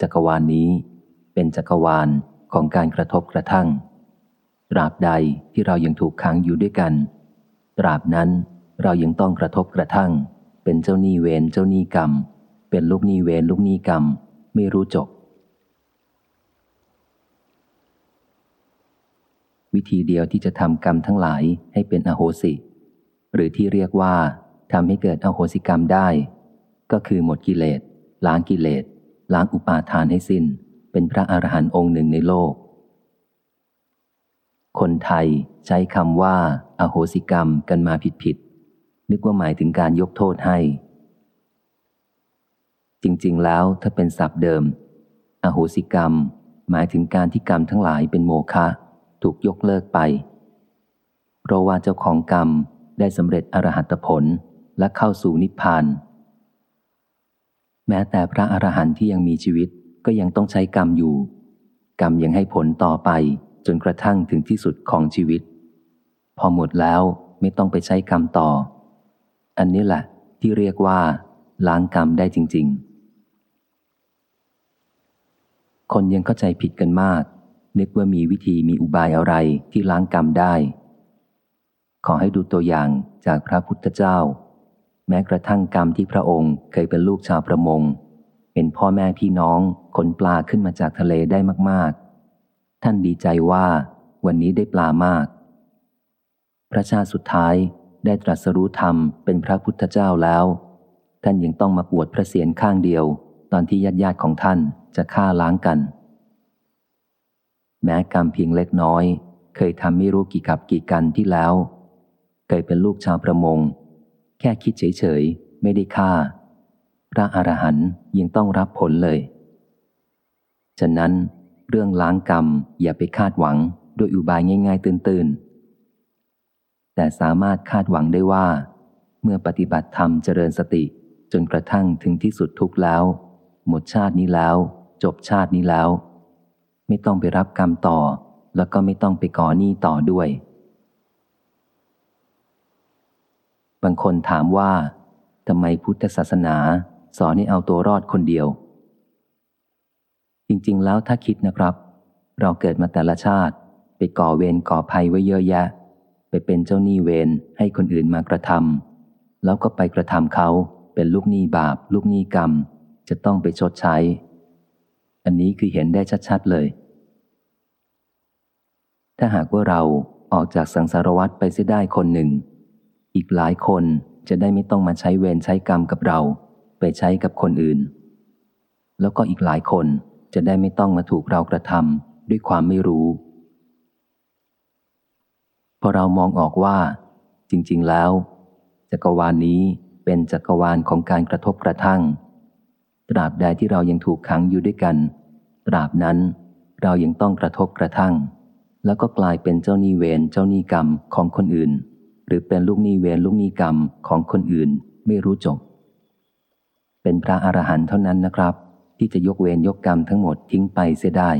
จักรวาลนนี้เป็นจักรวาลของการกระทบกระทั่ง ตราบใดที่เรายังถูกขังอยู่ด้วยกัน ตราบนั้นเรายังต้องกระทบกระทั่ง เป็นเจ้าหนี้เวรเจ้าหนี้กรรม เป็นลูกหนี้เวรลูกหนี้กรรม ไม่รู้จบ วิธีเดียวที่จะทำกรรมทั้งหลายให้เป็นอโหสิ หรือที่เรียกว่าทำให้เกิดอโหสิกรรมได้ ก็คือหมดกิเลสล้างกิเลส ล้างอุปาทานให้สิน้น เป็นพระอรหันต์องค์หนึ่งในโลก คนไทยใช้คำว่า อโหสิกรรมกันมาผิดผิด นึกว่าหมายถึงการยกโทษให้ จริงๆ แล้วถ้าเป็นศัพท์เดิม อโหสิกรรม หมายถึงการที่กรรมทั้งหลายเป็นโมฆะถูกยกเลิกไป เพราะว่าเจ้าของกรรมได้สำเร็จอรหัตผลและเข้าสู่นิพพาน แม้แต่พระอรหันต์ที่ยังมีชีวิตก็ยังต้องใช้กรรมอยู่ กรรมยังให้ผลต่อไปจนกระทั่งถึงที่สุดของชีวิต พอหมดแล้วไม่ต้องไปใช้กรรมต่อ อันนี้แหละที่เรียกว่า ล้างกรรมได้จริง ๆ คนยังเข้าใจผิดกันมาก นึกว่ามีวิธีมีอุบายอะไรที่ล้างกรรมได้ ขอให้ดูตัวอย่างจากพระพุทธเจ้า แม้กระทั่งกรรมที่พระองค์เคยเป็นลูกชาวประมง เป็นพ่อแม่พี่น้องคนปลาขึ้นมาจากทะเลได้มาก ๆ ท่านดีใจว่าวันนี้ได้ปลามาก พระชาติสุดท้ายได้ตรัสรู้ธรรมเป็นพระพุทธเจ้าแล้ว ท่านยังต้องมาปวดพระเศียรข้างเดียว ตอนที่ญาติญาติของท่านจะฆ่าล้างกัน แม้กรรมเพียงเล็กน้อย เคยทำไม่รู้กี่กับกี่กันที่แล้ว เคยเป็นลูกชาวประมง แค่คิดเฉยๆ ไม่ได้ฆ่า พระอรหันต์ยังต้องรับผลเลย ฉะนั้น เรื่องล้างกรรมอย่าไปคาดหวังด้วยอุบายง่าย ๆ ตื่นๆ แต่สามารถคาดหวังได้ว่า เมื่อปฏิบัติธรรมเจริญสติจนกระทั่งถึงที่สุดทุกแล้ว หมดชาตินี้แล้ว จบชาตินี้แล้ว ไม่ต้องไปรับกรรมต่อ แล้วก็ไม่ต้องไปก่อหนี้ต่อด้วย บางคนถามว่าทำไมพุทธศาสนาสอนให้เอาตัวรอดคนเดียว จริงๆ แล้วถ้าคิดนะครับ เราเกิดมาแต่ละชาติ ไปก่อเวรก่อภัยไว้เยอะแยะ ไปเป็นเจ้าหนี้เวรให้คนอื่นมากระทำแล้วก็ไปกระทำเขาเป็นลูกหนี้บาป ลูกหนี้กรรม จะต้องไปชดใช้ อันนี้คือเห็นได้ชัดๆเลย ถ้าหากว่าเราออกจากสังสารวัฏไปเสียได้คนหนึ่ง อีกหลายคนจะได้ไม่ต้องมาใช้เวรใช้กรรมกับเรา ไปใช้กับคนอื่น แล้วก็อีกหลายคนจะได้ไม่ต้องมาถูกเรากระทำด้วยความไม่รู้ พอเรามองออกว่า จริง ๆ แล้ว จักรวาลนนี้เป็นจักรวาลของการกระทบกระทั่ง ตราบใดที่เรายังถูกขังอยู่ด้วยกัน ตราบนั้นเรายังต้องกระทบกระทั่ง แล้วก็กลายเป็นเจ้าหนี้เวรเจ้าหนี้กรรมของคนอื่น หรือเป็นลูกหนี้เวรลูกหนี้กรรมของคนอื่นไม่รู้จบ เป็นพระอรหันต์เท่านั้นนะครับ ที่จะยกเวรยกกรรมทั้งหมดทิ้งไปเสียได้